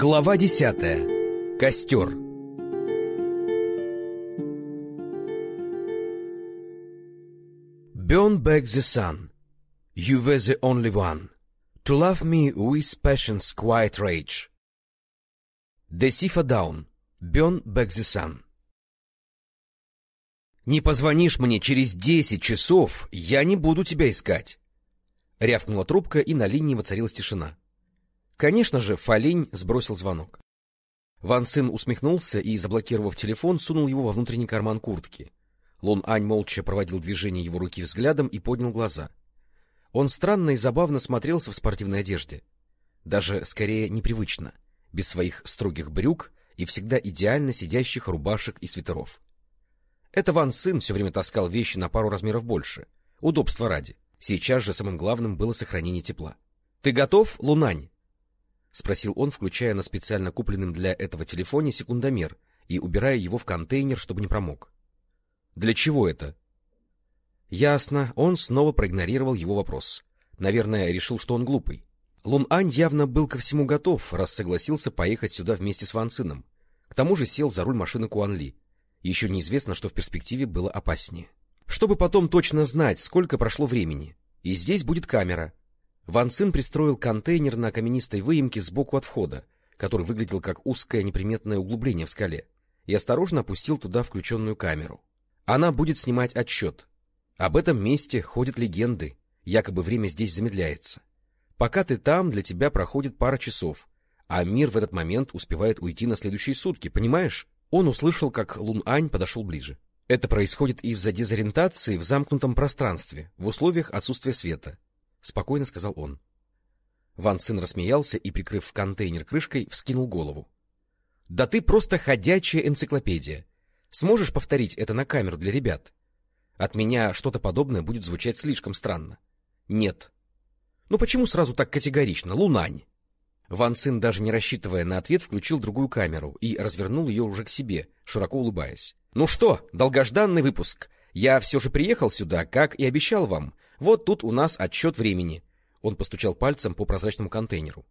Глава десятая. Костер. Burn back the sun. You were the only one. To love me with passion's quiet rage. Decipher down. Burn back the sun. «Не позвонишь мне через десять часов, я не буду тебя искать!» Рявкнула трубка, и на линии воцарилась тишина. Конечно же, Фалинь сбросил звонок. Ван Цин усмехнулся и, заблокировав телефон, сунул его во внутренний карман куртки. Лун Ань молча проводил движение его руки взглядом и поднял глаза. Он странно и забавно смотрелся в спортивной одежде. Даже, скорее, непривычно, без своих строгих брюк и всегда идеально сидящих рубашек и свитеров. Это Ван Цин все время таскал вещи на пару размеров больше, удобства ради. Сейчас же самым главным было сохранение тепла. — Ты готов, Лунань? — спросил он, включая на специально купленном для этого телефоне секундомер и убирая его в контейнер, чтобы не промок. — Для чего это? Ясно, он снова проигнорировал его вопрос. Наверное, решил, что он глупый. Лун Ань явно был ко всему готов, раз согласился поехать сюда вместе с Ван Цином. К тому же сел за руль машины Куан Ли. Еще неизвестно, что в перспективе было опаснее. Чтобы потом точно знать, сколько прошло времени. И здесь будет камера, Ван Цин пристроил контейнер на каменистой выемке сбоку от входа, который выглядел как узкое неприметное углубление в скале, и осторожно опустил туда включенную камеру. Она будет снимать отсчет. Об этом месте ходят легенды, якобы время здесь замедляется. Пока ты там, для тебя проходит пара часов, а мир в этот момент успевает уйти на следующие сутки, понимаешь? Он услышал, как Лун Ань подошел ближе. Это происходит из-за дезориентации в замкнутом пространстве, в условиях отсутствия света. — спокойно сказал он. Ван Цин рассмеялся и, прикрыв контейнер крышкой, вскинул голову. — Да ты просто ходячая энциклопедия. Сможешь повторить это на камеру для ребят? От меня что-то подобное будет звучать слишком странно. — Нет. — Ну почему сразу так категорично? Лунань. Ван Цин, даже не рассчитывая на ответ, включил другую камеру и развернул ее уже к себе, широко улыбаясь. — Ну что, долгожданный выпуск. Я все же приехал сюда, как и обещал вам, вот тут у нас отсчет времени. Он постучал пальцем по прозрачному контейнеру.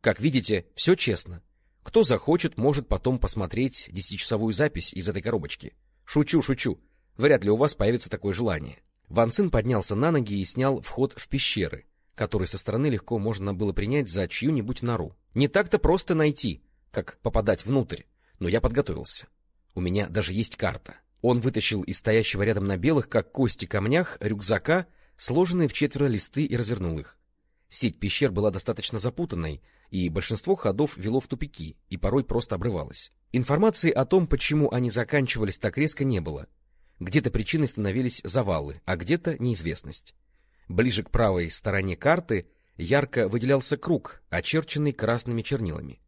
Как видите, все честно. Кто захочет, может потом посмотреть десятичасовую запись из этой коробочки. Шучу, шучу. Вряд ли у вас появится такое желание. Ван Цин поднялся на ноги и снял вход в пещеры, который со стороны легко можно было принять за чью-нибудь нору. Не так-то просто найти, как попадать внутрь, но я подготовился. У меня даже есть карта. Он вытащил из стоящего рядом на белых, как кости камнях, рюкзака сложенные в четверо листы и развернул их. Сеть пещер была достаточно запутанной, и большинство ходов вело в тупики и порой просто обрывалось. Информации о том, почему они заканчивались так резко, не было. Где-то причиной становились завалы, а где-то неизвестность. Ближе к правой стороне карты ярко выделялся круг, очерченный красными чернилами.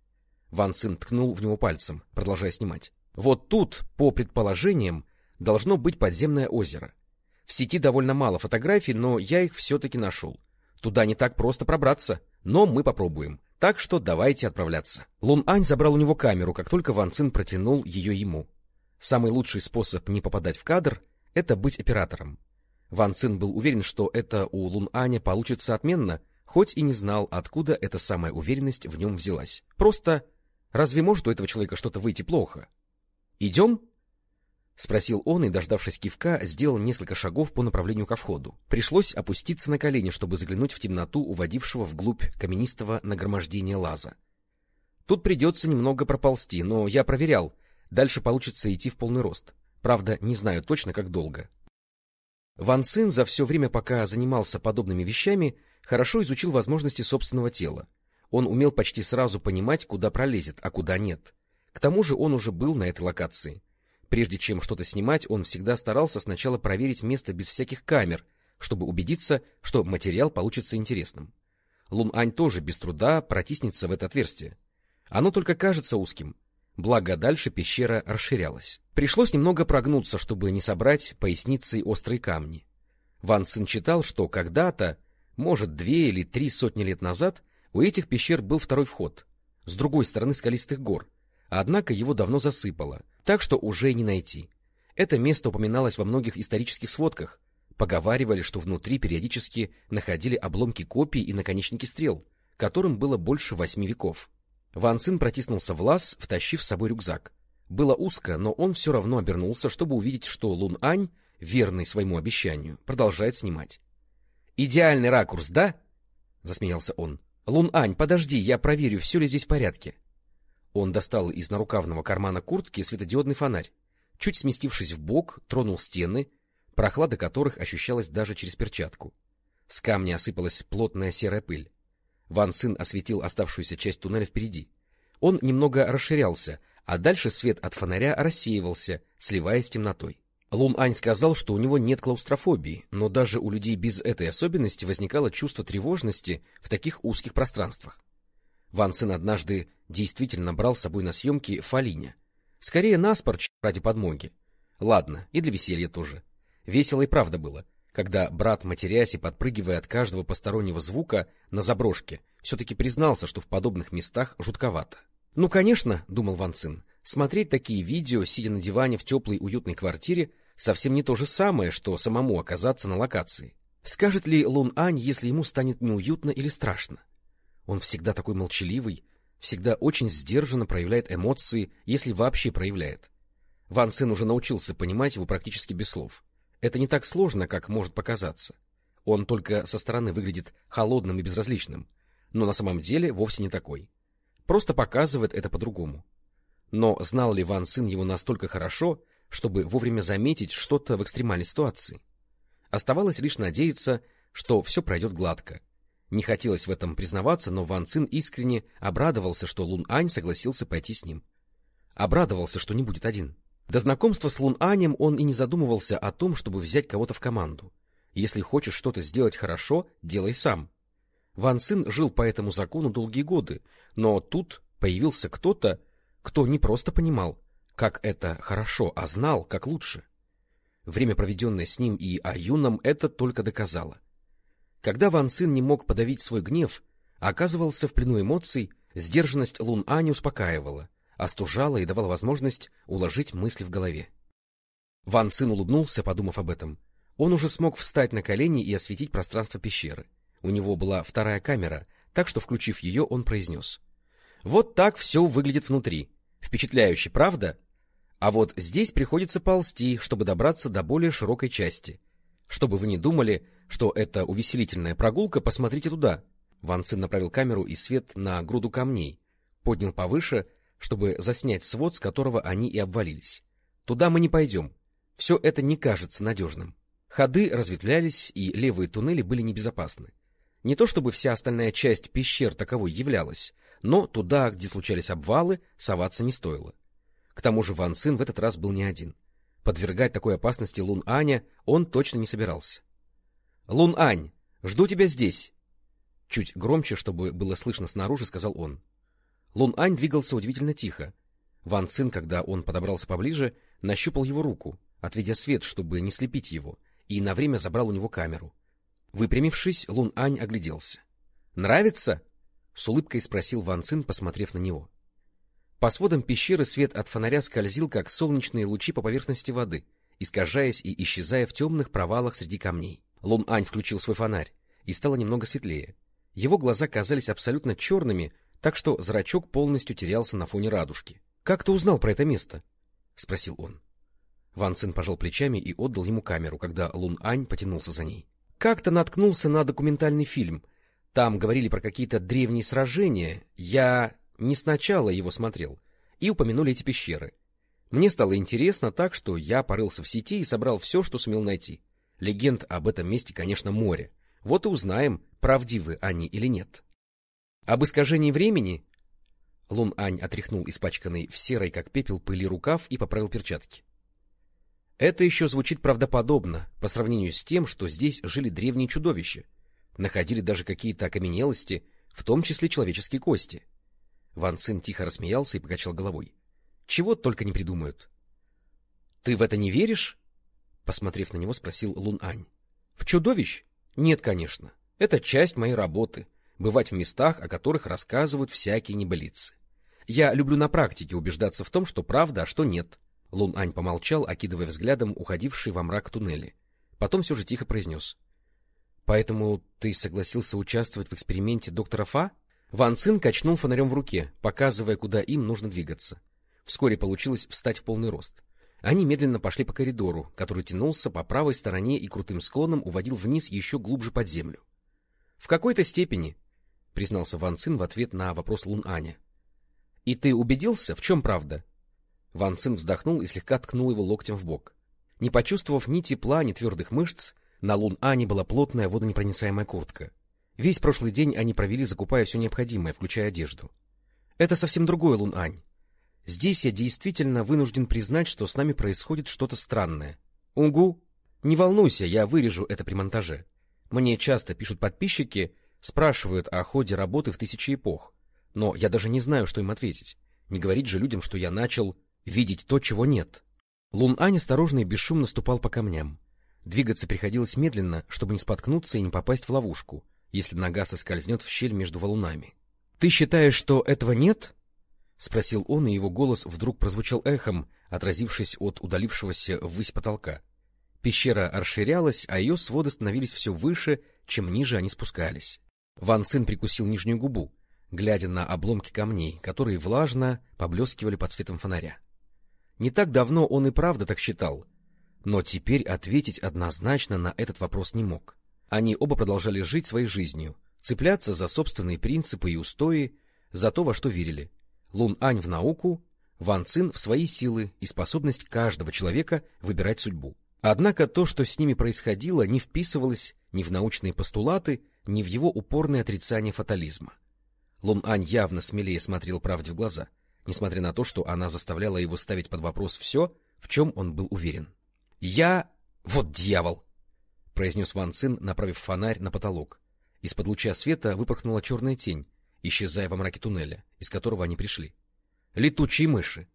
Ван Цин ткнул в него пальцем, продолжая снимать. Вот тут, по предположениям, должно быть подземное озеро — в сети довольно мало фотографий, но я их все-таки нашел. Туда не так просто пробраться, но мы попробуем. Так что давайте отправляться. Лун Ань забрал у него камеру, как только Ван Цин протянул ее ему. Самый лучший способ не попадать в кадр — это быть оператором. Ван Цин был уверен, что это у Лун Аня получится отменно, хоть и не знал, откуда эта самая уверенность в нем взялась. Просто разве может у этого человека что-то выйти плохо? «Идем?» — спросил он и, дождавшись кивка, сделал несколько шагов по направлению ко входу. Пришлось опуститься на колени, чтобы заглянуть в темноту, уводившего вглубь каменистого нагромождения лаза. Тут придется немного проползти, но я проверял. Дальше получится идти в полный рост. Правда, не знаю точно, как долго. Ван Цин за все время, пока занимался подобными вещами, хорошо изучил возможности собственного тела. Он умел почти сразу понимать, куда пролезет, а куда нет. К тому же он уже был на этой локации — Прежде чем что-то снимать, он всегда старался сначала проверить место без всяких камер, чтобы убедиться, что материал получится интересным. Лун-Ань тоже без труда протиснется в это отверстие. Оно только кажется узким, благо дальше пещера расширялась. Пришлось немного прогнуться, чтобы не собрать поясницей острые камни. Ван Цин читал, что когда-то, может, две или три сотни лет назад, у этих пещер был второй вход, с другой стороны скалистых гор, однако его давно засыпало — так что уже не найти. Это место упоминалось во многих исторических сводках. Поговаривали, что внутри периодически находили обломки копий и наконечники стрел, которым было больше восьми веков. Ван Цин протиснулся в лаз, втащив с собой рюкзак. Было узко, но он все равно обернулся, чтобы увидеть, что Лун Ань, верный своему обещанию, продолжает снимать. — Идеальный ракурс, да? — засмеялся он. — Лун Ань, подожди, я проверю, все ли здесь в порядке. Он достал из нарукавного кармана куртки светодиодный фонарь. Чуть сместившись в бок, тронул стены, прохлада которых ощущалась даже через перчатку. С камня осыпалась плотная серая пыль. Ван Цин осветил оставшуюся часть туннеля впереди. Он немного расширялся, а дальше свет от фонаря рассеивался, сливаясь с темнотой. Лун Ань сказал, что у него нет клаустрофобии, но даже у людей без этой особенности возникало чувство тревожности в таких узких пространствах. Ван Цин однажды действительно брал с собой на съемки Фалиня. Скорее наспор, чем ради подмоги. Ладно, и для веселья тоже. Весело и правда было, когда брат, матерясь и подпрыгивая от каждого постороннего звука на заброшке, все-таки признался, что в подобных местах жутковато. Ну, конечно, — думал Ван Цин, — смотреть такие видео, сидя на диване в теплой уютной квартире, совсем не то же самое, что самому оказаться на локации. Скажет ли Лун Ань, если ему станет неуютно или страшно? Он всегда такой молчаливый, всегда очень сдержанно проявляет эмоции, если вообще проявляет. Ван Цин уже научился понимать его практически без слов. Это не так сложно, как может показаться. Он только со стороны выглядит холодным и безразличным, но на самом деле вовсе не такой. Просто показывает это по-другому. Но знал ли Ван Цин его настолько хорошо, чтобы вовремя заметить что-то в экстремальной ситуации? Оставалось лишь надеяться, что все пройдет гладко. Не хотелось в этом признаваться, но Ван Цин искренне обрадовался, что Лун Ань согласился пойти с ним. Обрадовался, что не будет один. До знакомства с Лун Анем он и не задумывался о том, чтобы взять кого-то в команду. Если хочешь что-то сделать хорошо, делай сам. Ван Цин жил по этому закону долгие годы, но тут появился кто-то, кто не просто понимал, как это хорошо, а знал, как лучше. Время, проведенное с ним и Аюном, это только доказало. Когда Ван Цин не мог подавить свой гнев, оказывался в плену эмоций, сдержанность Лун Ани успокаивала, остужала и давала возможность уложить мысли в голове. Ван Цин улыбнулся, подумав об этом. Он уже смог встать на колени и осветить пространство пещеры. У него была вторая камера, так что, включив ее, он произнес. Вот так все выглядит внутри. Впечатляюще, правда? А вот здесь приходится ползти, чтобы добраться до более широкой части. Чтобы вы не думали, что это увеселительная прогулка, посмотрите туда. Ван Цин направил камеру и свет на груду камней, поднял повыше, чтобы заснять свод, с которого они и обвалились. Туда мы не пойдем. Все это не кажется надежным. Ходы разветвлялись, и левые туннели были небезопасны. Не то чтобы вся остальная часть пещер таковой являлась, но туда, где случались обвалы, соваться не стоило. К тому же Ван Цин в этот раз был не один. Подвергать такой опасности Лун Аня он точно не собирался. — Лун Ань, жду тебя здесь! Чуть громче, чтобы было слышно снаружи, сказал он. Лун Ань двигался удивительно тихо. Ван Цин, когда он подобрался поближе, нащупал его руку, отведя свет, чтобы не слепить его, и на время забрал у него камеру. Выпрямившись, Лун Ань огляделся. — Нравится? — с улыбкой спросил Ван Цин, посмотрев на него. По сводам пещеры свет от фонаря скользил, как солнечные лучи по поверхности воды, искажаясь и исчезая в темных провалах среди камней. Лун Ань включил свой фонарь, и стало немного светлее. Его глаза казались абсолютно черными, так что зрачок полностью терялся на фоне радужки. — Как ты узнал про это место? — спросил он. Ван Цин пожал плечами и отдал ему камеру, когда Лун Ань потянулся за ней. Как-то наткнулся на документальный фильм. Там говорили про какие-то древние сражения. Я не сначала его смотрел. И упомянули эти пещеры. Мне стало интересно так, что я порылся в сети и собрал все, что сумел найти. Легенд об этом месте, конечно, море. Вот и узнаем, правдивы они или нет. Об искажении времени... Лун Ань отряхнул испачканный в серой, как пепел, пыли рукав и поправил перчатки. Это еще звучит правдоподобно по сравнению с тем, что здесь жили древние чудовища, находили даже какие-то окаменелости, в том числе человеческие кости. Ван Цин тихо рассмеялся и покачал головой. Чего только не придумают. — Ты в это не веришь? — посмотрев на него, спросил Лун Ань. — В чудовищ? Нет, конечно. Это часть моей работы — бывать в местах, о которых рассказывают всякие небылицы. Я люблю на практике убеждаться в том, что правда, а что нет. Лун Ань помолчал, окидывая взглядом уходивший во мрак туннели. Потом все же тихо произнес. — Поэтому ты согласился участвовать в эксперименте доктора Фа? Ван Цин качнул фонарем в руке, показывая, куда им нужно двигаться. Вскоре получилось встать в полный рост. Они медленно пошли по коридору, который тянулся по правой стороне и крутым склоном уводил вниз еще глубже под землю. — В какой-то степени, — признался Ван Цин в ответ на вопрос Лун Аня. — И ты убедился, в чем правда? Ван Цин вздохнул и слегка ткнул его локтем в бок. Не почувствовав ни тепла, ни твердых мышц, на Лун Ане была плотная водонепроницаемая куртка. Весь прошлый день они провели, закупая все необходимое, включая одежду. Это совсем другое, Лун Ань. Здесь я действительно вынужден признать, что с нами происходит что-то странное. Угу. Не волнуйся, я вырежу это при монтаже. Мне часто пишут подписчики, спрашивают о ходе работы в тысячи эпох. Но я даже не знаю, что им ответить. Не говорить же людям, что я начал видеть то, чего нет. Лун Ань осторожно и бесшумно ступал по камням. Двигаться приходилось медленно, чтобы не споткнуться и не попасть в ловушку, если нога соскользнет в щель между валунами. — Ты считаешь, что этого нет? — спросил он, и его голос вдруг прозвучал эхом, отразившись от удалившегося ввысь потолка. Пещера расширялась, а ее своды становились все выше, чем ниже они спускались. Ван Цин прикусил нижнюю губу, глядя на обломки камней, которые влажно поблескивали под светом фонаря. Не так давно он и правда так считал, но теперь ответить однозначно на этот вопрос не мог. Они оба продолжали жить своей жизнью, цепляться за собственные принципы и устои, за то, во что верили. Лун Ань в науку, Ван Цин в свои силы и способность каждого человека выбирать судьбу. Однако то, что с ними происходило, не вписывалось ни в научные постулаты, ни в его упорное отрицание фатализма. Лун Ань явно смелее смотрел правде в глаза, несмотря на то, что она заставляла его ставить под вопрос все, в чем он был уверен. — Я... вот дьявол! — произнес Ван Цин, направив фонарь на потолок. Из-под луча света выпорхнула черная тень, исчезая во мраке туннеля, из которого они пришли. Летучие мыши.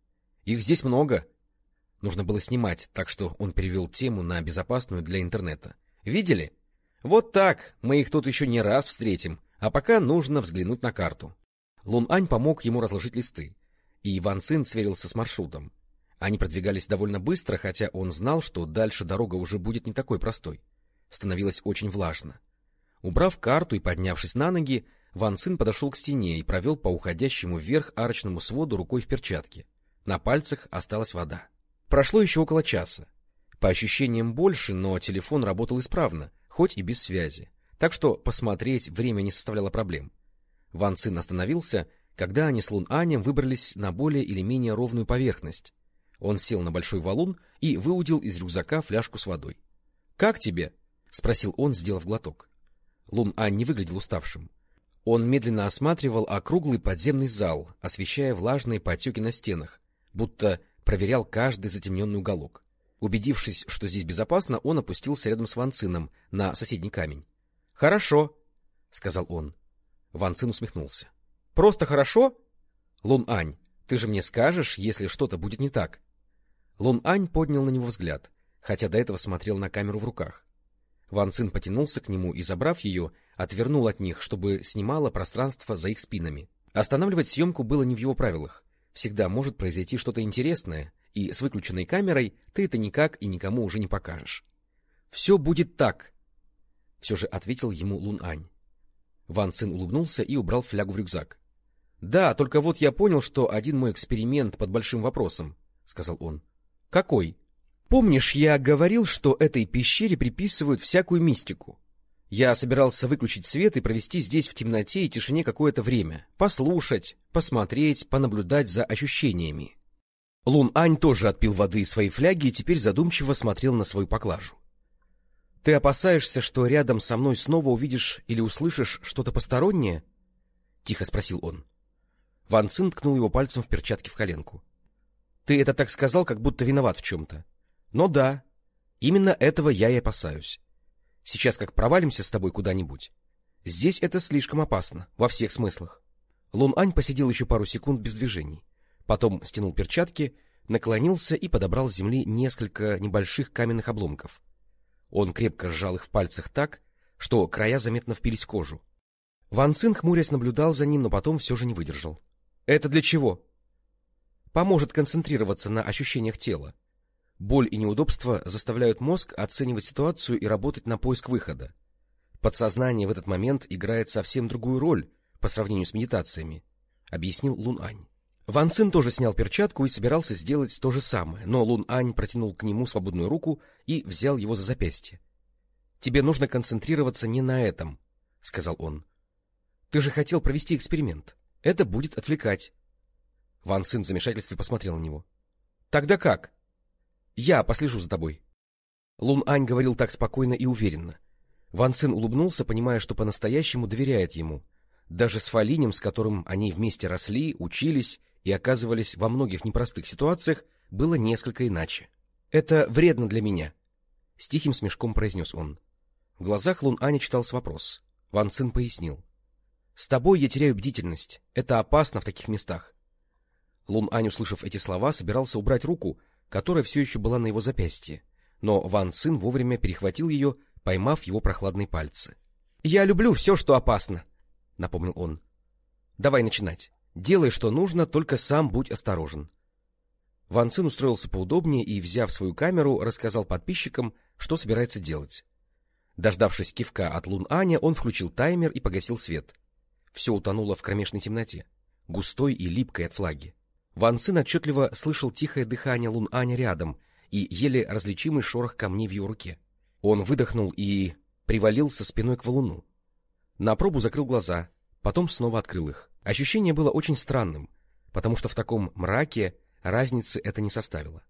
Их здесь много. Нужно было снимать, так что он перевел тему на безопасную для интернета. Видели? Вот так, мы их тут еще не раз встретим, а пока нужно взглянуть на карту. Лун Ань помог ему разложить листы, и Ван Цин сверился с маршрутом. Они продвигались довольно быстро, хотя он знал, что дальше дорога уже будет не такой простой становилось очень влажно. Убрав карту и поднявшись на ноги, Ван Цин подошел к стене и провел по уходящему вверх арочному своду рукой в перчатке. На пальцах осталась вода. Прошло еще около часа. По ощущениям больше, но телефон работал исправно, хоть и без связи. Так что посмотреть время не составляло проблем. Ван Цин остановился, когда они с Лун Анем выбрались на более или менее ровную поверхность. Он сел на большой валун и выудил из рюкзака фляжку с водой. — Как тебе? — спросил он, сделав глоток. Лун Ань не выглядел уставшим. Он медленно осматривал округлый подземный зал, освещая влажные потеки на стенах, будто проверял каждый затемненный уголок. Убедившись, что здесь безопасно, он опустился рядом с Ван Цином на соседний камень. — Хорошо, — сказал он. Ван Цин усмехнулся. — Просто хорошо? Лун Ань, ты же мне скажешь, если что-то будет не так. Лун Ань поднял на него взгляд, хотя до этого смотрел на камеру в руках. Ван Цин потянулся к нему и, забрав ее, отвернул от них, чтобы снимало пространство за их спинами. Останавливать съемку было не в его правилах. Всегда может произойти что-то интересное, и с выключенной камерой ты это никак и никому уже не покажешь. — Все будет так, — все же ответил ему Лун Ань. Ван Цин улыбнулся и убрал флягу в рюкзак. — Да, только вот я понял, что один мой эксперимент под большим вопросом, — сказал он. — Какой? Помнишь, я говорил, что этой пещере приписывают всякую мистику? Я собирался выключить свет и провести здесь в темноте и тишине какое-то время, послушать, посмотреть, понаблюдать за ощущениями. Лун Ань тоже отпил воды из своей фляги и теперь задумчиво смотрел на свою поклажу. — Ты опасаешься, что рядом со мной снова увидишь или услышишь что-то постороннее? — тихо спросил он. Ван Цин ткнул его пальцем в перчатке в коленку. — Ты это так сказал, как будто виноват в чем-то. Но да, именно этого я и опасаюсь. Сейчас как провалимся с тобой куда-нибудь. Здесь это слишком опасно, во всех смыслах. Лун Ань посидел еще пару секунд без движений. Потом стянул перчатки, наклонился и подобрал с земли несколько небольших каменных обломков. Он крепко сжал их в пальцах так, что края заметно впились в кожу. Ван Цин, хмурясь, наблюдал за ним, но потом все же не выдержал. — Это для чего? — Поможет концентрироваться на ощущениях тела. Боль и неудобства заставляют мозг оценивать ситуацию и работать на поиск выхода. Подсознание в этот момент играет совсем другую роль, по сравнению с медитациями, — объяснил Лун Ань. Ван Цин тоже снял перчатку и собирался сделать то же самое, но Лун Ань протянул к нему свободную руку и взял его за запястье. — Тебе нужно концентрироваться не на этом, — сказал он. — Ты же хотел провести эксперимент. Это будет отвлекать. Ван Цин в замешательстве посмотрел на него. — Тогда как? — Я послежу за тобой. Лун Ань говорил так спокойно и уверенно. Ван Цин улыбнулся, понимая, что по-настоящему доверяет ему. Даже с Фалинем, с которым они вместе росли, учились и оказывались во многих непростых ситуациях, было несколько иначе. — Это вредно для меня, — с тихим смешком произнес он. В глазах Лун Аня читался вопрос. Ван Цин пояснил. — С тобой я теряю бдительность. Это опасно в таких местах. Лун Ань, услышав эти слова, собирался убрать руку, которая все еще была на его запястье, но Ван Цин вовремя перехватил ее, поймав его прохладные пальцы. — Я люблю все, что опасно, — напомнил он. — Давай начинать. Делай, что нужно, только сам будь осторожен. Ван Цин устроился поудобнее и, взяв свою камеру, рассказал подписчикам, что собирается делать. Дождавшись кивка от Лун Аня, он включил таймер и погасил свет. Все утонуло в кромешной темноте, густой и липкой от флаги. Ван Цин отчетливо слышал тихое дыхание Лун Аня рядом и еле различимый шорох камней в его руке. Он выдохнул и привалился спиной к валуну. На пробу закрыл глаза, потом снова открыл их. Ощущение было очень странным, потому что в таком мраке разницы это не составило.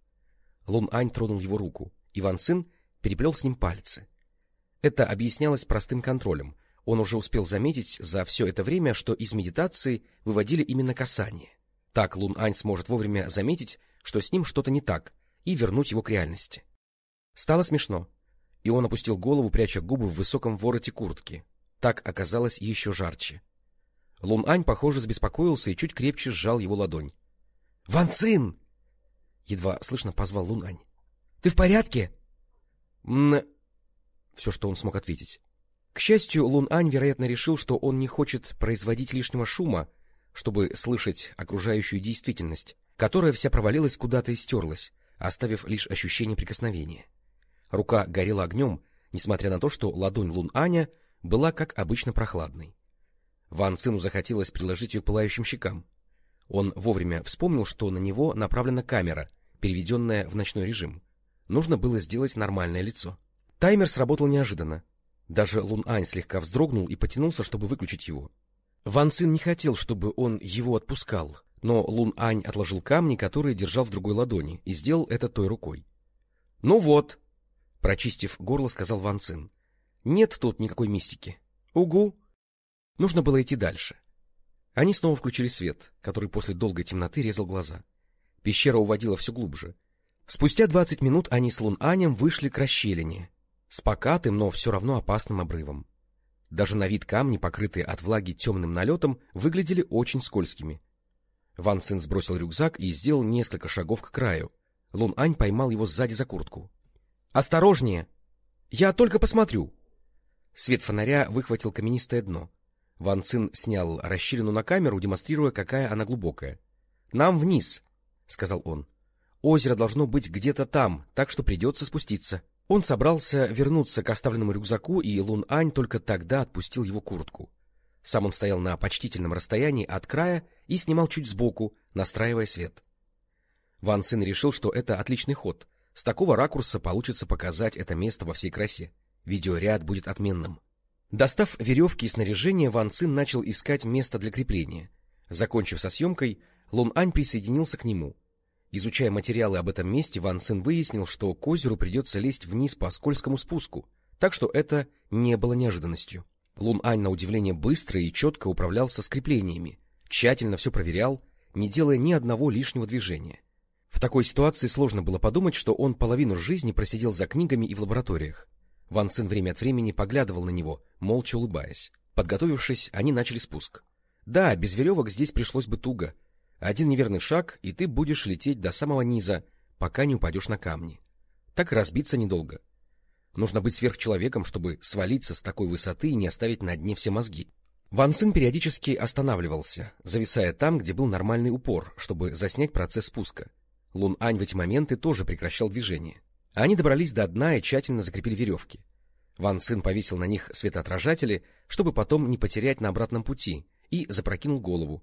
Лун Ань тронул его руку, и Ван Цин переплел с ним пальцы. Это объяснялось простым контролем. Он уже успел заметить за все это время, что из медитации выводили именно касание. Так Лун Ань сможет вовремя заметить, что с ним что-то не так, и вернуть его к реальности. Стало смешно, и он опустил голову, пряча губы в высоком вороте куртки. Так оказалось еще жарче. Лун Ань, похоже, забеспокоился и чуть крепче сжал его ладонь. — Ван Цин! — едва слышно позвал Лун Ань. — Ты в порядке? — М... Все, что он смог ответить. К счастью, Лун Ань, вероятно, решил, что он не хочет производить лишнего шума, чтобы слышать окружающую действительность, которая вся провалилась куда-то и стерлась, оставив лишь ощущение прикосновения. Рука горела огнем, несмотря на то, что ладонь Лун Аня была, как обычно, прохладной. Ван Цину захотелось приложить ее к пылающим щекам. Он вовремя вспомнил, что на него направлена камера, переведенная в ночной режим. Нужно было сделать нормальное лицо. Таймер сработал неожиданно. Даже Лун Ань слегка вздрогнул и потянулся, чтобы выключить его. Ван Цин не хотел, чтобы он его отпускал, но Лун Ань отложил камни, которые держал в другой ладони, и сделал это той рукой. — Ну вот, — прочистив горло, сказал Ван Цин. — Нет тут никакой мистики. — Угу. Нужно было идти дальше. Они снова включили свет, который после долгой темноты резал глаза. Пещера уводила все глубже. Спустя двадцать минут они с Лун Анем вышли к расщелине, с покатым, но все равно опасным обрывом. Даже на вид камни, покрытые от влаги темным налетом, выглядели очень скользкими. Ван Цин сбросил рюкзак и сделал несколько шагов к краю. Лун Ань поймал его сзади за куртку. — Осторожнее! Я только посмотрю! Свет фонаря выхватил каменистое дно. Ван Цин снял расщелину на камеру, демонстрируя, какая она глубокая. — Нам вниз, — сказал он. — Озеро должно быть где-то там, так что придется спуститься. Он собрался вернуться к оставленному рюкзаку, и Лун Ань только тогда отпустил его куртку. Сам он стоял на почтительном расстоянии от края и снимал чуть сбоку, настраивая свет. Ван Цин решил, что это отличный ход. С такого ракурса получится показать это место во всей красе. Видеоряд будет отменным. Достав веревки и снаряжение, Ван Цин начал искать место для крепления. Закончив со съемкой, Лун Ань присоединился к нему. Изучая материалы об этом месте, Ван Цин выяснил, что к озеру придется лезть вниз по скользкому спуску, так что это не было неожиданностью. Лун Ань, на удивление, быстро и четко управлялся с креплениями, тщательно все проверял, не делая ни одного лишнего движения. В такой ситуации сложно было подумать, что он половину жизни просидел за книгами и в лабораториях. Ван Цин время от времени поглядывал на него, молча улыбаясь. Подготовившись, они начали спуск. Да, без веревок здесь пришлось бы туго. Один неверный шаг, и ты будешь лететь до самого низа, пока не упадешь на камни. Так разбиться недолго. Нужно быть сверхчеловеком, чтобы свалиться с такой высоты и не оставить на дне все мозги. Ван Цин периодически останавливался, зависая там, где был нормальный упор, чтобы заснять процесс спуска. Лун Ань в эти моменты тоже прекращал движение. Они добрались до дна и тщательно закрепили веревки. Ван Цин повесил на них светоотражатели, чтобы потом не потерять на обратном пути, и запрокинул голову.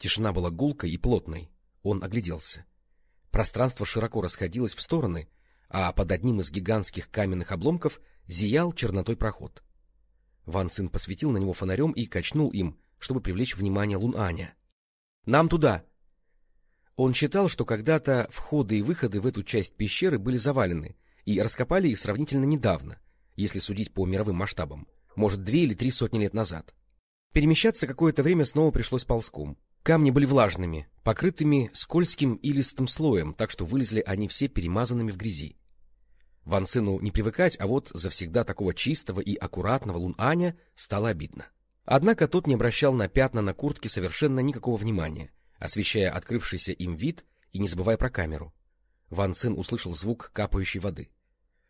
Тишина была гулкой и плотной. Он огляделся. Пространство широко расходилось в стороны, а под одним из гигантских каменных обломков зиял чернотой проход. Ван Цин посветил на него фонарем и качнул им, чтобы привлечь внимание Лун-Аня. — Нам туда! Он считал, что когда-то входы и выходы в эту часть пещеры были завалены, и раскопали их сравнительно недавно, если судить по мировым масштабам, может, две или три сотни лет назад. Перемещаться какое-то время снова пришлось ползком. Камни были влажными, покрытыми скользким и слоем, так что вылезли они все перемазанными в грязи. Ван Цину не привыкать, а вот завсегда такого чистого и аккуратного Лун Аня стало обидно. Однако тот не обращал на пятна на куртке совершенно никакого внимания, освещая открывшийся им вид и не забывая про камеру. Ван Цин услышал звук капающей воды.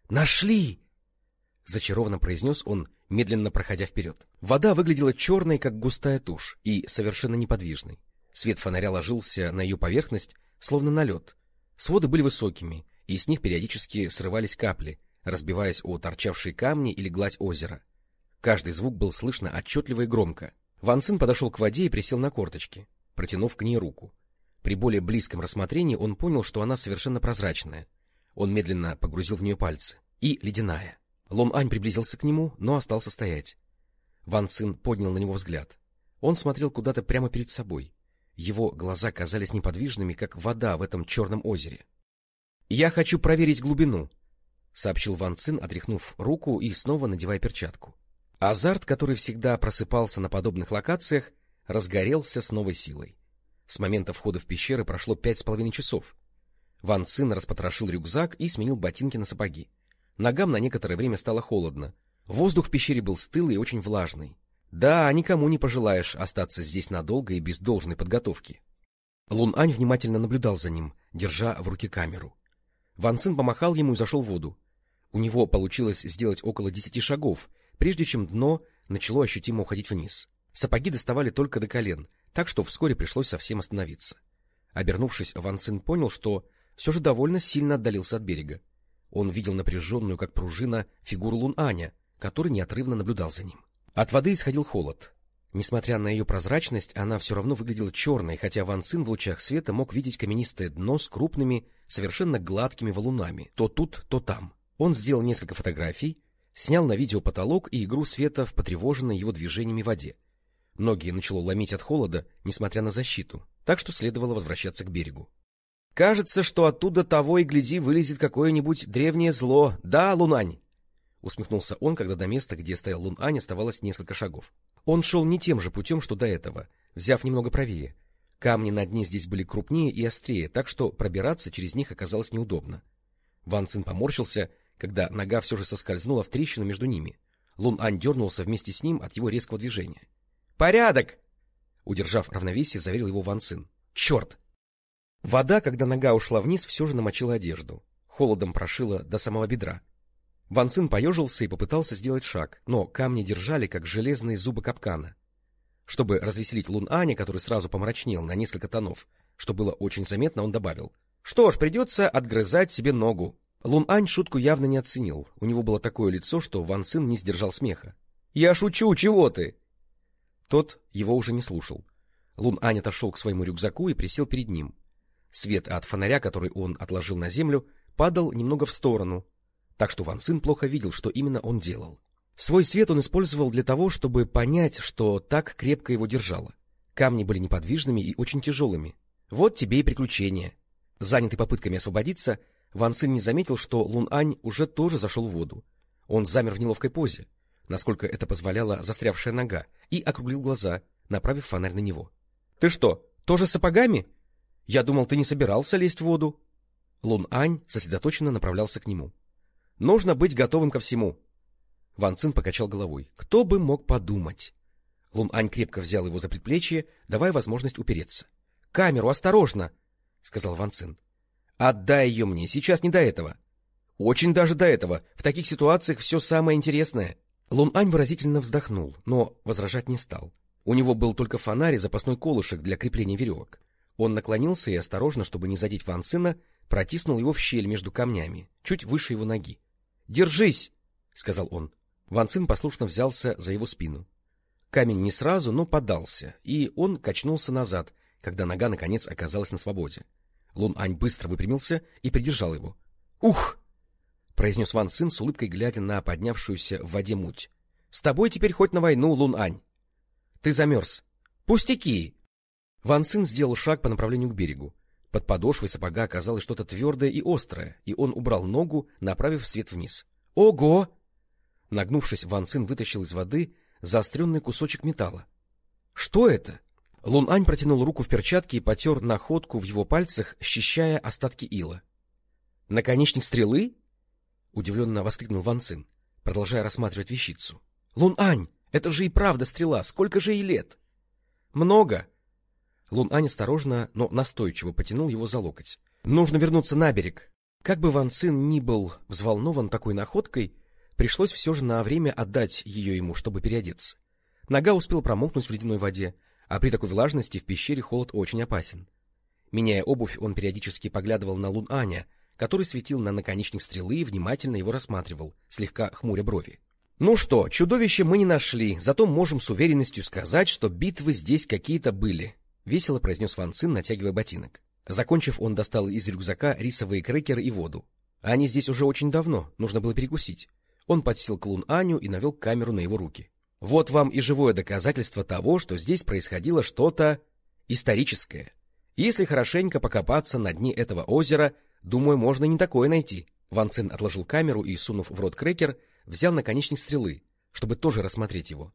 «Нашли!» — зачарованно произнес он, медленно проходя вперед. Вода выглядела черной, как густая тушь, и совершенно неподвижной. Свет фонаря ложился на ее поверхность, словно на лед. Своды были высокими, и с них периодически срывались капли, разбиваясь о торчавшие камни или гладь озера. Каждый звук был слышно отчетливо и громко. Ван Цин подошел к воде и присел на корточки, протянув к ней руку. При более близком рассмотрении он понял, что она совершенно прозрачная. Он медленно погрузил в нее пальцы. И ледяная. Лон Ань приблизился к нему, но остался стоять. Ван Цин поднял на него взгляд. Он смотрел куда-то прямо перед собой. Его глаза казались неподвижными, как вода в этом черном озере. — Я хочу проверить глубину, — сообщил Ван Цин, отряхнув руку и снова надевая перчатку. Азарт, который всегда просыпался на подобных локациях, разгорелся с новой силой. С момента входа в пещеры прошло пять с половиной часов. Ван Цин распотрошил рюкзак и сменил ботинки на сапоги. Ногам на некоторое время стало холодно. Воздух в пещере был стылый и очень влажный. Да, никому не пожелаешь остаться здесь надолго и без должной подготовки. Лун Ань внимательно наблюдал за ним, держа в руке камеру. Ван Цин помахал ему и зашел в воду. У него получилось сделать около десяти шагов, прежде чем дно начало ощутимо уходить вниз. Сапоги доставали только до колен, так что вскоре пришлось совсем остановиться. Обернувшись, Ван Цин понял, что все же довольно сильно отдалился от берега. Он видел напряженную, как пружина, фигуру Лун Аня, который неотрывно наблюдал за ним. От воды исходил холод. Несмотря на ее прозрачность, она все равно выглядела черной, хотя Ван Цин в лучах света мог видеть каменистое дно с крупными, совершенно гладкими валунами, то тут, то там. Он сделал несколько фотографий, снял на видео потолок и игру света в потревоженной его движениями воде. Ноги начало ломить от холода, несмотря на защиту, так что следовало возвращаться к берегу. — Кажется, что оттуда того и гляди вылезет какое-нибудь древнее зло. Да, Лунань? — усмехнулся он, когда до места, где стоял Лунань, оставалось несколько шагов. Он шел не тем же путем, что до этого, взяв немного правее. Камни на дне здесь были крупнее и острее, так что пробираться через них оказалось неудобно. Ван Цин поморщился, когда нога все же соскользнула в трещину между ними. Лун Ань дернулся вместе с ним от его резкого движения. Порядок! Удержав равновесие, заверил его Ван Цин. Черт! Вода, когда нога ушла вниз, все же намочила одежду. Холодом прошила до самого бедра. Ван Цин поежился и попытался сделать шаг, но камни держали, как железные зубы капкана. Чтобы развеселить Лун Аня, который сразу помрачнел на несколько тонов, что было очень заметно, он добавил. — Что ж, придется отгрызать себе ногу. Лун Ань шутку явно не оценил. У него было такое лицо, что Ван Цин не сдержал смеха. — Я шучу, чего ты? Тот его уже не слушал. Лун Ань отошел к своему рюкзаку и присел перед ним. Свет от фонаря, который он отложил на землю, падал немного в сторону, так что Ван Цин плохо видел, что именно он делал. Свой свет он использовал для того, чтобы понять, что так крепко его держало. Камни были неподвижными и очень тяжелыми. Вот тебе и приключение. Занятый попытками освободиться, Ван Цин не заметил, что Лун Ань уже тоже зашел в воду. Он замер в неловкой позе насколько это позволяла застрявшая нога, и округлил глаза, направив фонарь на него. — Ты что, тоже сапогами? Я думал, ты не собирался лезть в воду. Лун Ань сосредоточенно направлялся к нему. — Нужно быть готовым ко всему. Ван Цин покачал головой. Кто бы мог подумать? Лун Ань крепко взял его за предплечье, давая возможность упереться. — Камеру, осторожно! — сказал Ван Цин. — Отдай ее мне, сейчас не до этого. — Очень даже до этого. В таких ситуациях все самое интересное. — Лун Ань выразительно вздохнул, но возражать не стал. У него был только фонарь и запасной колышек для крепления веревок. Он наклонился и осторожно, чтобы не задеть Ван Цина, протиснул его в щель между камнями, чуть выше его ноги. «Держись!» — сказал он. Ван Цин послушно взялся за его спину. Камень не сразу, но поддался, и он качнулся назад, когда нога, наконец, оказалась на свободе. Лун Ань быстро выпрямился и придержал его. — Ух! — произнес Ван Цин с улыбкой, глядя на поднявшуюся в воде муть. — С тобой теперь хоть на войну, Лун Ань. — Ты замерз. — Пустяки! Ван Цин сделал шаг по направлению к берегу. Под подошвой сапога оказалось что-то твердое и острое, и он убрал ногу, направив свет вниз. — Ого! Нагнувшись, Ван Цин вытащил из воды заостренный кусочек металла. — Что это? Лун Ань протянул руку в перчатке и потер находку в его пальцах, счищая остатки ила. — Наконечник стрелы? — удивленно воскликнул Ван Цин, продолжая рассматривать вещицу. — Лун Ань, это же и правда стрела, сколько же ей лет? — Много. Лун Ань осторожно, но настойчиво потянул его за локоть. — Нужно вернуться на берег. Как бы Ван Цин ни был взволнован такой находкой, пришлось все же на время отдать ее ему, чтобы переодеться. Нога успела промокнуть в ледяной воде, а при такой влажности в пещере холод очень опасен. Меняя обувь, он периодически поглядывал на Лун Аня, который светил на наконечник стрелы и внимательно его рассматривал, слегка хмуря брови. — Ну что, чудовище мы не нашли, зато можем с уверенностью сказать, что битвы здесь какие-то были, — весело произнес Ван Цин, натягивая ботинок. Закончив, он достал из рюкзака рисовые крекеры и воду. Они здесь уже очень давно, нужно было перекусить. Он подсел к Лун Аню и навел камеру на его руки. Вот вам и живое доказательство того, что здесь происходило что-то историческое. Если хорошенько покопаться на дне этого озера, думаю, можно не такое найти. Ван Цин отложил камеру и, сунув в рот крекер, взял наконечник стрелы, чтобы тоже рассмотреть его.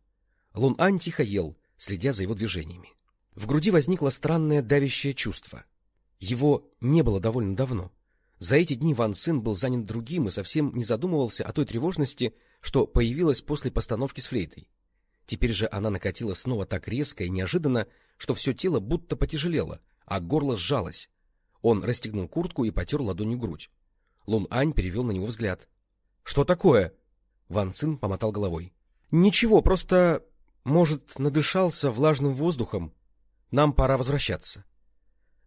Лун Ань тихо ел, следя за его движениями. В груди возникло странное давящее чувство. Его не было довольно давно. За эти дни Ван Цин был занят другим и совсем не задумывался о той тревожности, что появилась после постановки с флейтой. Теперь же она накатила снова так резко и неожиданно, что все тело будто потяжелело, а горло сжалось. Он расстегнул куртку и потер ладонью грудь. Лун Ань перевел на него взгляд. — Что такое? Ван Цин помотал головой. — Ничего, просто, может, надышался влажным воздухом. Нам пора возвращаться.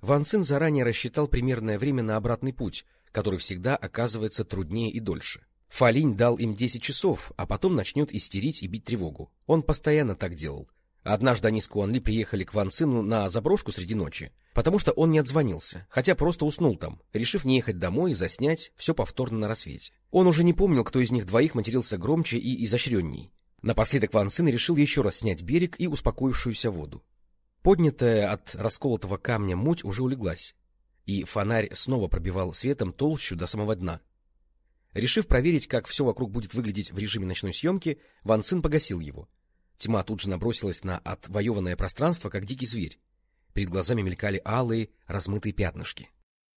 Ван Цин заранее рассчитал примерное время на обратный путь, который всегда оказывается труднее и дольше. Фалинь дал им десять часов, а потом начнет истерить и бить тревогу. Он постоянно так делал. Однажды они с Куанли приехали к Ван Цину на заброшку среди ночи, потому что он не отзвонился, хотя просто уснул там, решив не ехать домой и заснять все повторно на рассвете. Он уже не помнил, кто из них двоих матерился громче и изощренней. Напоследок Ван Цин решил еще раз снять берег и успокоившуюся воду. Поднятая от расколотого камня муть уже улеглась, и фонарь снова пробивал светом толщу до самого дна. Решив проверить, как все вокруг будет выглядеть в режиме ночной съемки, Ван Цин погасил его. Тьма тут же набросилась на отвоеванное пространство, как дикий зверь. Перед глазами мелькали алые, размытые пятнышки.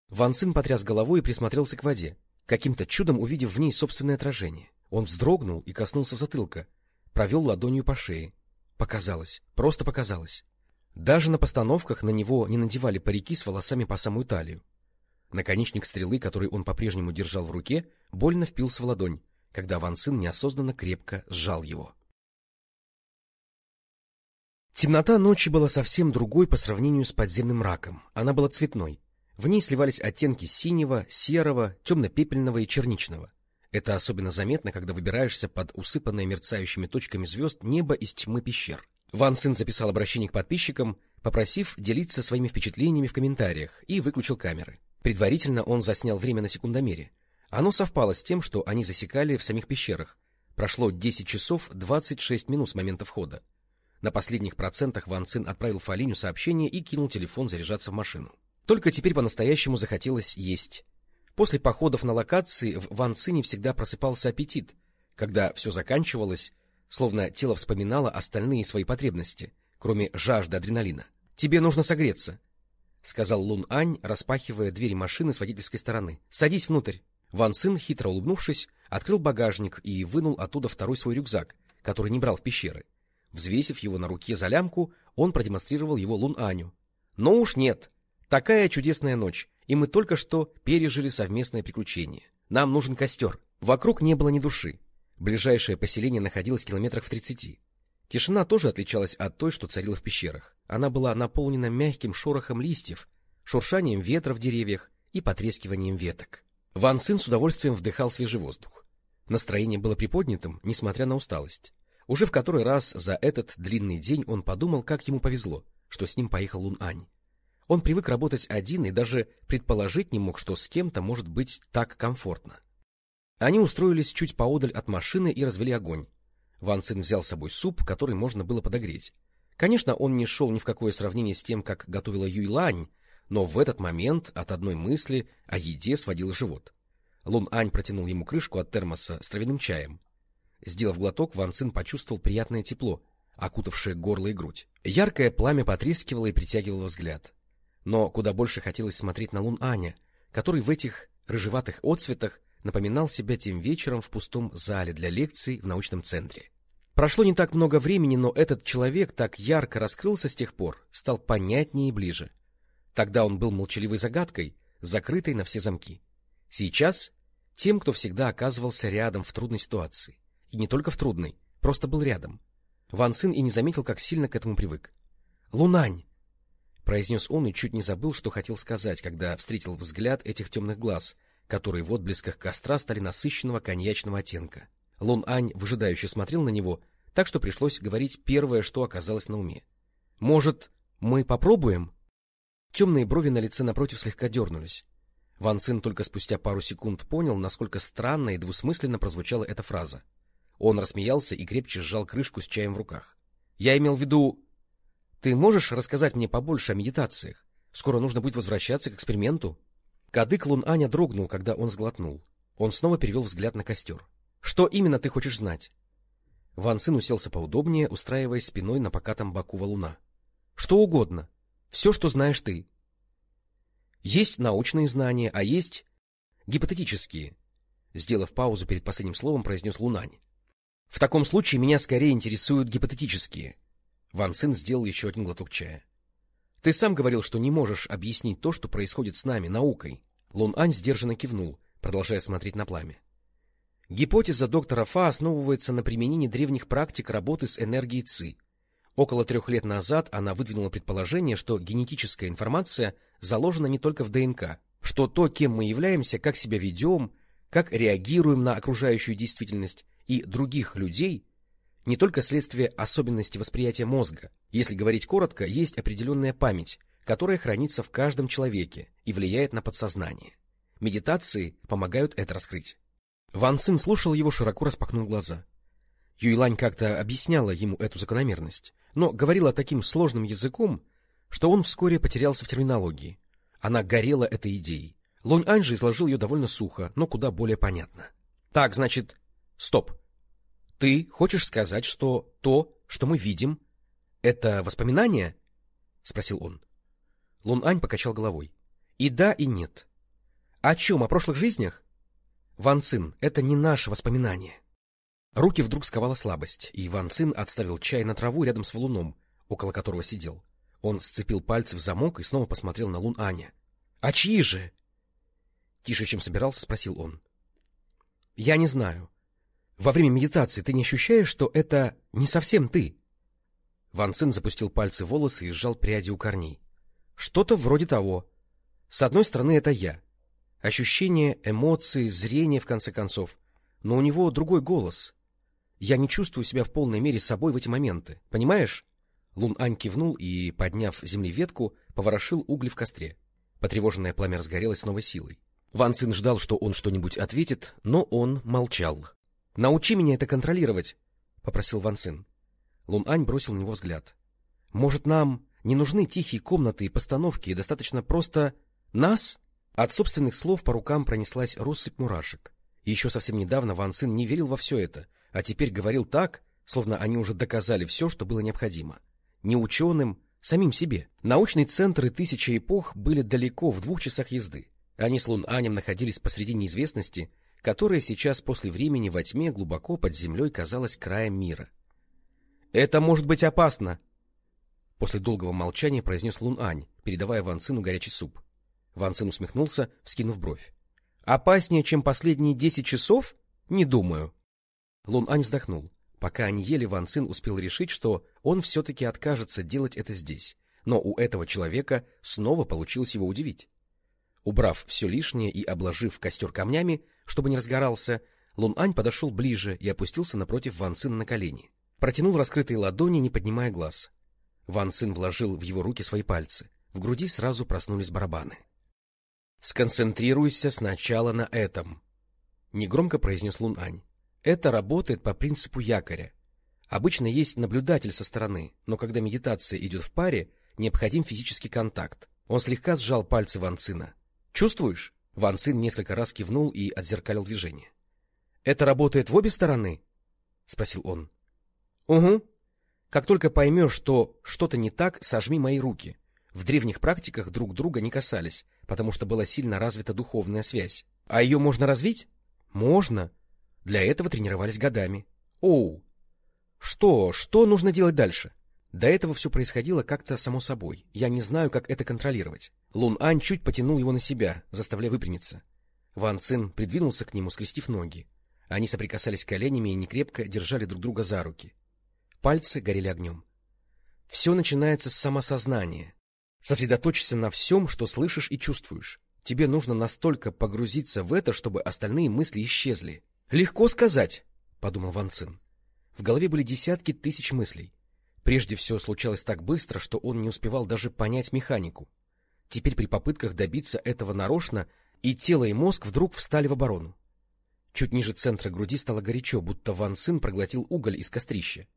Ван Цин потряс головой и присмотрелся к воде, каким-то чудом увидев в ней собственное отражение. Он вздрогнул и коснулся затылка, провел ладонью по шее. Показалось, просто показалось. Даже на постановках на него не надевали парики с волосами по самую талию. Наконечник стрелы, который он по-прежнему держал в руке, больно впился в ладонь, когда Ван Цин неосознанно крепко сжал его. Темнота ночи была совсем другой по сравнению с подземным мраком. Она была цветной. В ней сливались оттенки синего, серого, темно-пепельного и черничного. Это особенно заметно, когда выбираешься под усыпанное мерцающими точками звезд небо из тьмы пещер. Ван Цин записал обращение к подписчикам, попросив делиться своими впечатлениями в комментариях, и выключил камеры. Предварительно он заснял время на секундомере. Оно совпало с тем, что они засекали в самих пещерах. Прошло 10 часов 26 минут с момента входа. На последних процентах Ван Цин отправил Фалиню сообщение и кинул телефон заряжаться в машину. Только теперь по-настоящему захотелось есть. После походов на локации в Ван Цине всегда просыпался аппетит. Когда все заканчивалось, словно тело вспоминало остальные свои потребности, кроме жажды адреналина. — Тебе нужно согреться, — сказал Лун Ань, распахивая двери машины с водительской стороны. — Садись внутрь. Ван Цин, хитро улыбнувшись, открыл багажник и вынул оттуда второй свой рюкзак, который не брал в пещеры. Взвесив его на руке за лямку, он продемонстрировал его Лун Аню. — Но уж нет. Такая чудесная ночь, и мы только что пережили совместное приключение. Нам нужен костер. Вокруг не было ни души. Ближайшее поселение находилось в километрах в тридцати. Тишина тоже отличалась от той, что царила в пещерах. Она была наполнена мягким шорохом листьев, шуршанием ветра в деревьях и потрескиванием веток. Ван Цин с удовольствием вдыхал свежий воздух. Настроение было приподнятым, несмотря на усталость. Уже в который раз за этот длинный день он подумал, как ему повезло, что с ним поехал Лун Ань. Он привык работать один и даже предположить не мог, что с кем-то может быть так комфортно. Они устроились чуть поодаль от машины и развели огонь. Ван Цин взял с собой суп, который можно было подогреть. Конечно, он не шел ни в какое сравнение с тем, как готовила Юй Лань, но в этот момент от одной мысли о еде сводил живот. Лун Ань протянул ему крышку от термоса с травяным чаем. Сделав глоток, Ван Цин почувствовал приятное тепло, окутавшее горло и грудь. Яркое пламя потрескивало и притягивало взгляд. Но куда больше хотелось смотреть на Лун Аня, который в этих рыжеватых отцветах напоминал себя тем вечером в пустом зале для лекций в научном центре. Прошло не так много времени, но этот человек так ярко раскрылся с тех пор, стал понятнее и ближе. Тогда он был молчаливой загадкой, закрытой на все замки. Сейчас тем, кто всегда оказывался рядом в трудной ситуации. И не только в трудной, просто был рядом. Ван Цин и не заметил, как сильно к этому привык. «Лунань!» — произнес он и чуть не забыл, что хотел сказать, когда встретил взгляд этих темных глаз, которые в отблесках костра стали насыщенного коньячного оттенка. Лун Ань выжидающе смотрел на него, так что пришлось говорить первое, что оказалось на уме. — Может, мы попробуем? Темные брови на лице напротив слегка дернулись. Ван Цин только спустя пару секунд понял, насколько странно и двусмысленно прозвучала эта фраза. Он рассмеялся и крепче сжал крышку с чаем в руках. — Я имел в виду... Ты можешь рассказать мне побольше о медитациях? Скоро нужно будет возвращаться к эксперименту. Кадык Лун Аня дрогнул, когда он сглотнул. Он снова перевел взгляд на костер. — Что именно ты хочешь знать? Ван Цин уселся поудобнее, устраиваясь спиной на покатом боку валуна. — Что угодно. Все, что знаешь ты. Есть научные знания, а есть гипотетические. Сделав паузу перед последним словом, произнес Лунань. — В таком случае меня скорее интересуют гипотетические. Ван Цин сделал еще один глоток чая. — Ты сам говорил, что не можешь объяснить то, что происходит с нами, наукой. Лун Ань сдержанно кивнул, продолжая смотреть на пламя. Гипотеза доктора Фа основывается на применении древних практик работы с энергией ЦИ. Около трех лет назад она выдвинула предположение, что генетическая информация заложена не только в ДНК, что то, кем мы являемся, как себя ведем, как реагируем на окружающую действительность и других людей, не только следствие особенностей восприятия мозга. Если говорить коротко, есть определенная память, которая хранится в каждом человеке и влияет на подсознание. Медитации помогают это раскрыть. Ван Цин слушал его, широко распахнув глаза. Юйлань как-то объясняла ему эту закономерность, но говорила таким сложным языком, что он вскоре потерялся в терминологии. Она горела этой идеей. Лунь Ань изложил ее довольно сухо, но куда более понятно. — Так, значит, стоп. Ты хочешь сказать, что то, что мы видим, это воспоминание? — спросил он. Лун Ань покачал головой. — И да, и нет. — О чем? О прошлых жизнях? Ван Цин, это не наше воспоминание. Руки вдруг сковала слабость, и Ван Цин отставил чай на траву рядом с валуном, около которого сидел. Он сцепил пальцы в замок и снова посмотрел на Лун Аня. — А чьи же? Тише, чем собирался, спросил он. — Я не знаю. Во время медитации ты не ощущаешь, что это не совсем ты? Ван Цин запустил пальцы в волосы и сжал пряди у корней. — Что-то вроде того. С одной стороны, это я. Ощущение, эмоции, зрение, в конце концов. Но у него другой голос. Я не чувствую себя в полной мере собой в эти моменты. Понимаешь? Лун Ань кивнул и, подняв земли ветку, поворошил угли в костре. Потревоженное пламя разгорелось с новой силой. Ван Цин ждал, что он что-нибудь ответит, но он молчал. — Научи меня это контролировать, — попросил Ван Цин. Лун Ань бросил на него взгляд. — Может, нам не нужны тихие комнаты и постановки, достаточно просто нас? От собственных слов по рукам пронеслась россыпь мурашек. еще совсем недавно Ван Цин не верил во все это, а теперь говорил так, словно они уже доказали все, что было необходимо. Не ученым, самим себе. Научные центры тысячи эпох были далеко, в двух часах езды. Они с Лун Анем находились посреди неизвестности, которая сейчас после времени во тьме глубоко под землей казалась краем мира. — Это может быть опасно! — после долгого молчания произнес Лун Ань, передавая Ван Цину горячий суп. Ван Цин усмехнулся, вскинув бровь. — Опаснее, чем последние десять часов? Не думаю. Лун Ань вздохнул. Пока они ели, Ван Цин успел решить, что он все-таки откажется делать это здесь. Но у этого человека снова получилось его удивить. Убрав все лишнее и обложив костер камнями, чтобы не разгорался, Лун Ань подошел ближе и опустился напротив Ван Цина на колени. Протянул раскрытые ладони, не поднимая глаз. Ван Цин вложил в его руки свои пальцы. В груди сразу проснулись барабаны. — Сконцентрируйся сначала на этом, — негромко произнес Лун Ань. — Это работает по принципу якоря. Обычно есть наблюдатель со стороны, но когда медитация идет в паре, необходим физический контакт. Он слегка сжал пальцы Ван Цина. — Чувствуешь? Ван Цин несколько раз кивнул и отзеркалил движение. — Это работает в обе стороны? — спросил он. — Угу. Как только поймешь, что что-то не так, сожми мои руки. В древних практиках друг друга не касались, потому что была сильно развита духовная связь. А ее можно развить? Можно. Для этого тренировались годами. Оу. Что, что нужно делать дальше? До этого все происходило как-то само собой. Я не знаю, как это контролировать. Лун Ань чуть потянул его на себя, заставляя выпрямиться. Ван Цин придвинулся к нему, скрестив ноги. Они соприкасались коленями и некрепко держали друг друга за руки. Пальцы горели огнем. Все начинается с самосознания, Сосредоточься на всем, что слышишь и чувствуешь. Тебе нужно настолько погрузиться в это, чтобы остальные мысли исчезли. — Легко сказать, — подумал Ван Цин. В голове были десятки тысяч мыслей. Прежде все случалось так быстро, что он не успевал даже понять механику. Теперь при попытках добиться этого нарочно и тело, и мозг вдруг встали в оборону. Чуть ниже центра груди стало горячо, будто Ван Цин проглотил уголь из кострища.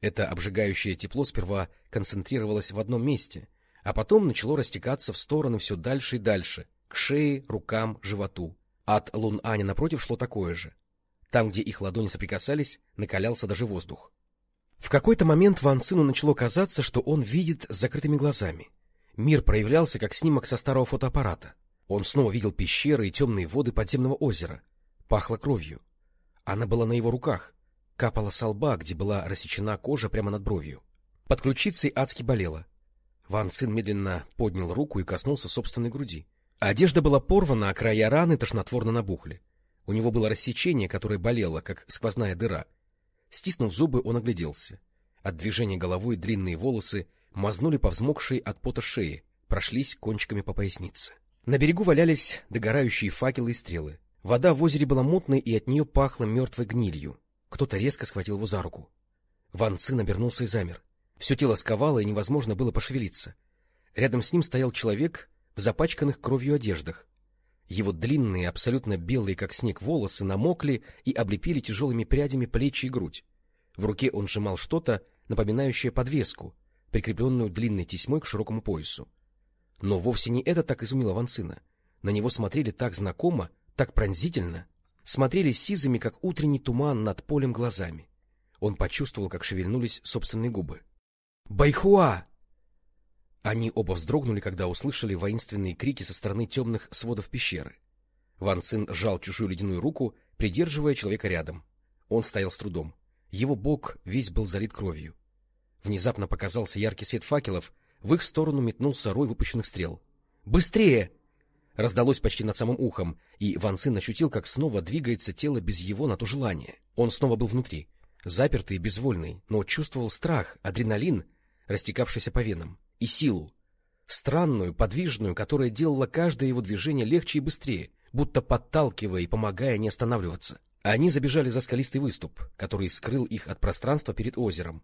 Это обжигающее тепло сперва концентрировалось в одном месте, а потом начало растекаться в стороны все дальше и дальше, к шее, рукам, животу. От Лун-Аня напротив шло такое же. Там, где их ладони соприкасались, накалялся даже воздух. В какой-то момент Ван Цину начало казаться, что он видит с закрытыми глазами. Мир проявлялся, как снимок со старого фотоаппарата. Он снова видел пещеры и темные воды подземного озера. Пахло кровью. Она была на его руках. Капала со лба, где была рассечена кожа прямо над бровью. Под ключицей адски болело. Ван Цин медленно поднял руку и коснулся собственной груди. Одежда была порвана, а края раны тошнотворно набухли. У него было рассечение, которое болело, как сквозная дыра. Стиснув зубы, он огляделся. От движения головой длинные волосы мазнули по взмокшей от пота шеи, прошлись кончиками по пояснице. На берегу валялись догорающие факелы и стрелы. Вода в озере была мутной, и от нее пахло мертвой гнилью. Кто-то резко схватил его за руку. Ван Цин обернулся и замер. Все тело сковало, и невозможно было пошевелиться. Рядом с ним стоял человек в запачканных кровью одеждах. Его длинные, абсолютно белые, как снег, волосы намокли и облепили тяжелыми прядями плечи и грудь. В руке он сжимал что-то, напоминающее подвеску, прикрепленную длинной тесьмой к широкому поясу. Но вовсе не это так изумило Ванцина. На него смотрели так знакомо, так пронзительно, смотрели сизыми, как утренний туман над полем глазами. Он почувствовал, как шевельнулись собственные губы. Байхуа! Они оба вздрогнули, когда услышали воинственные крики со стороны темных сводов пещеры. Ван Цин сжал чужую ледяную руку, придерживая человека рядом. Он стоял с трудом. Его бок весь был залит кровью. Внезапно показался яркий свет факелов, в их сторону метнулся рой выпущенных стрел. «Быстрее!» Раздалось почти над самым ухом, и Ван Цин ощутил, как снова двигается тело без его на то желания. Он снова был внутри, запертый и безвольный, но чувствовал страх, адреналин — растекавшейся по венам, и силу, странную, подвижную, которая делала каждое его движение легче и быстрее, будто подталкивая и помогая не останавливаться. Они забежали за скалистый выступ, который скрыл их от пространства перед озером.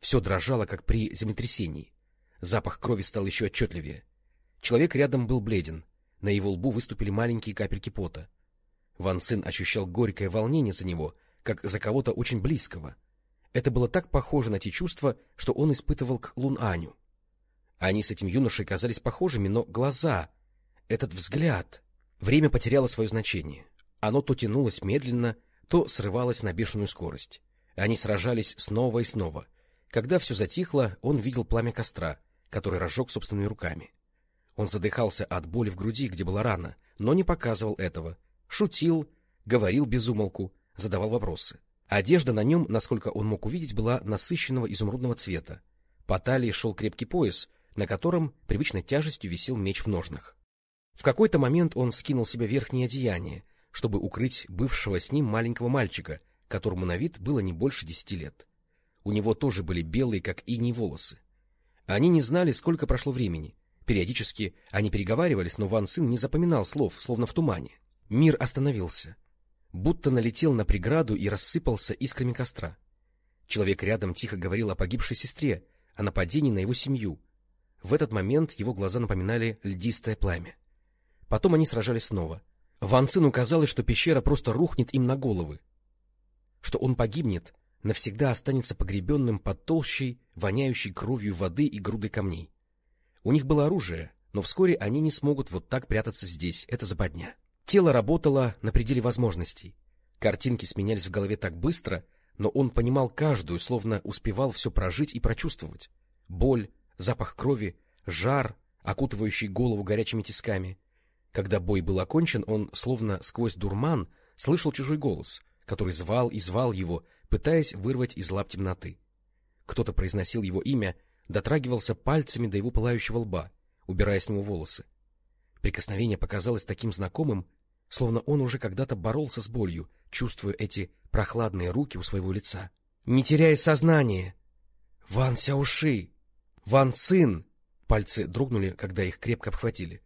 Все дрожало, как при землетрясении. Запах крови стал еще отчетливее. Человек рядом был бледен, на его лбу выступили маленькие капельки пота. Ван Цин ощущал горькое волнение за него, как за кого-то очень близкого — это было так похоже на те чувства, что он испытывал к Лун-Аню. Они с этим юношей казались похожими, но глаза, этот взгляд... Время потеряло свое значение. Оно то тянулось медленно, то срывалось на бешеную скорость. Они сражались снова и снова. Когда все затихло, он видел пламя костра, который разжег собственными руками. Он задыхался от боли в груди, где была рана, но не показывал этого. Шутил, говорил без умолку, задавал вопросы. Одежда на нем, насколько он мог увидеть, была насыщенного изумрудного цвета. По талии шел крепкий пояс, на котором привычной тяжестью висел меч в ножнах. В какой-то момент он скинул себе верхнее одеяние, чтобы укрыть бывшего с ним маленького мальчика, которому на вид было не больше десяти лет. У него тоже были белые, как иней, волосы. Они не знали, сколько прошло времени. Периодически они переговаривались, но Ван Цин не запоминал слов, словно в тумане. Мир остановился будто налетел на преграду и рассыпался искрами костра. Человек рядом тихо говорил о погибшей сестре, о нападении на его семью. В этот момент его глаза напоминали льдистое пламя. Потом они сражались снова. Ван Цину казалось, что пещера просто рухнет им на головы, что он погибнет, навсегда останется погребенным под толщей, воняющей кровью воды и грудой камней. У них было оружие, но вскоре они не смогут вот так прятаться здесь, это западня. Тело работало на пределе возможностей. Картинки сменялись в голове так быстро, но он понимал каждую, словно успевал все прожить и прочувствовать. Боль, запах крови, жар, окутывающий голову горячими тисками. Когда бой был окончен, он, словно сквозь дурман, слышал чужой голос, который звал и звал его, пытаясь вырвать из лап темноты. Кто-то произносил его имя, дотрагивался пальцами до его пылающего лба, убирая с него волосы. Прикосновение показалось таким знакомым, словно он уже когда-то боролся с болью, чувствуя эти прохладные руки у своего лица. «Не теряй сознание! Ван Сяуши! Ван Цин!» Пальцы дрогнули, когда их крепко обхватили.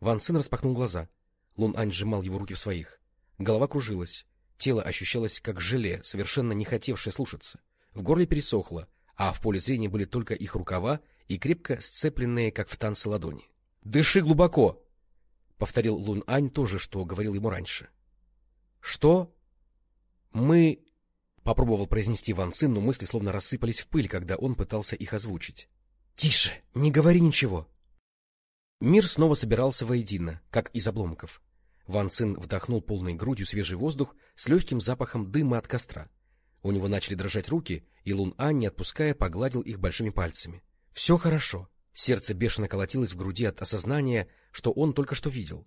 Ван Цин распахнул глаза. Лун Ань сжимал его руки в своих. Голова кружилась. Тело ощущалось как желе, совершенно не хотевшее слушаться. В горле пересохло, а в поле зрения были только их рукава и крепко сцепленные, как в танце ладони. — Дыши глубоко! — повторил Лун Ань то же, что говорил ему раньше. — Что? — Мы... — попробовал произнести Ван Цин, но мысли словно рассыпались в пыль, когда он пытался их озвучить. — Тише! Не говори ничего! Мир снова собирался воедино, как из обломков. Ван Цин вдохнул полной грудью свежий воздух с легким запахом дыма от костра. У него начали дрожать руки, и Лун Ань, не отпуская, погладил их большими пальцами. — Все хорошо. Сердце бешено колотилось в груди от осознания, что он только что видел.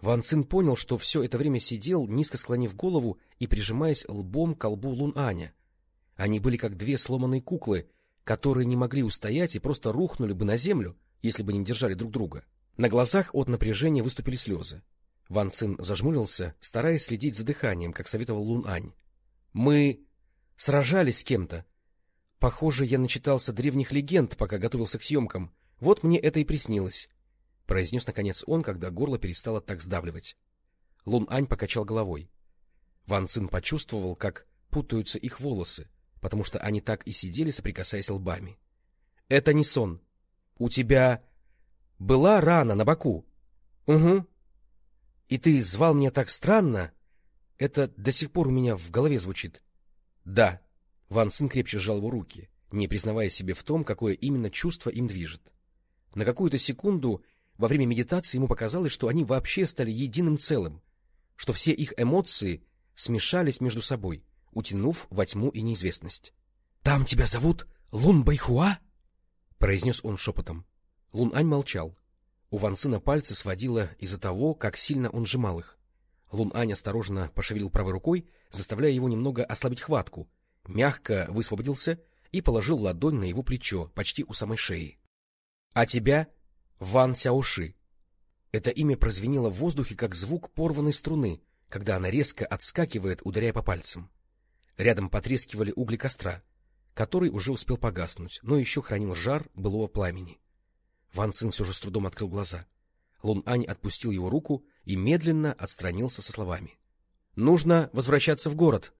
Ван Цин понял, что все это время сидел, низко склонив голову и прижимаясь лбом к колбу Лун Аня. Они были как две сломанные куклы, которые не могли устоять и просто рухнули бы на землю, если бы не держали друг друга. На глазах от напряжения выступили слезы. Ван Цин зажмурился, стараясь следить за дыханием, как советовал Лун Ань. — Мы сражались с кем-то. Похоже, я начитался древних легенд, пока готовился к съемкам. Вот мне это и приснилось, — произнес наконец он, когда горло перестало так сдавливать. Лун Ань покачал головой. Ван Цин почувствовал, как путаются их волосы, потому что они так и сидели, соприкасаясь лбами. — Это не сон. У тебя была рана на боку? — Угу, и ты звал меня так странно? Это до сих пор у меня в голове звучит. — Да. Ван Цин крепче сжал его руки, не признавая себе в том, какое именно чувство им движет. На какую-то секунду во время медитации ему показалось, что они вообще стали единым целым, что все их эмоции смешались между собой, утянув во тьму и неизвестность. — Там тебя зовут Лун Байхуа? — произнес он шепотом. Лун Ань молчал. У Ван Сына пальцы сводило из-за того, как сильно он сжимал их. Лун Ань осторожно пошевелил правой рукой, заставляя его немного ослабить хватку, мягко высвободился и положил ладонь на его плечо, почти у самой шеи. — А тебя? Ван Сяоши. Это имя прозвенело в воздухе, как звук порванной струны, когда она резко отскакивает, ударяя по пальцам. Рядом потрескивали угли костра, который уже успел погаснуть, но еще хранил жар былого пламени. Ван Цин все же с трудом открыл глаза. Лун Ань отпустил его руку и медленно отстранился со словами. — Нужно возвращаться в город.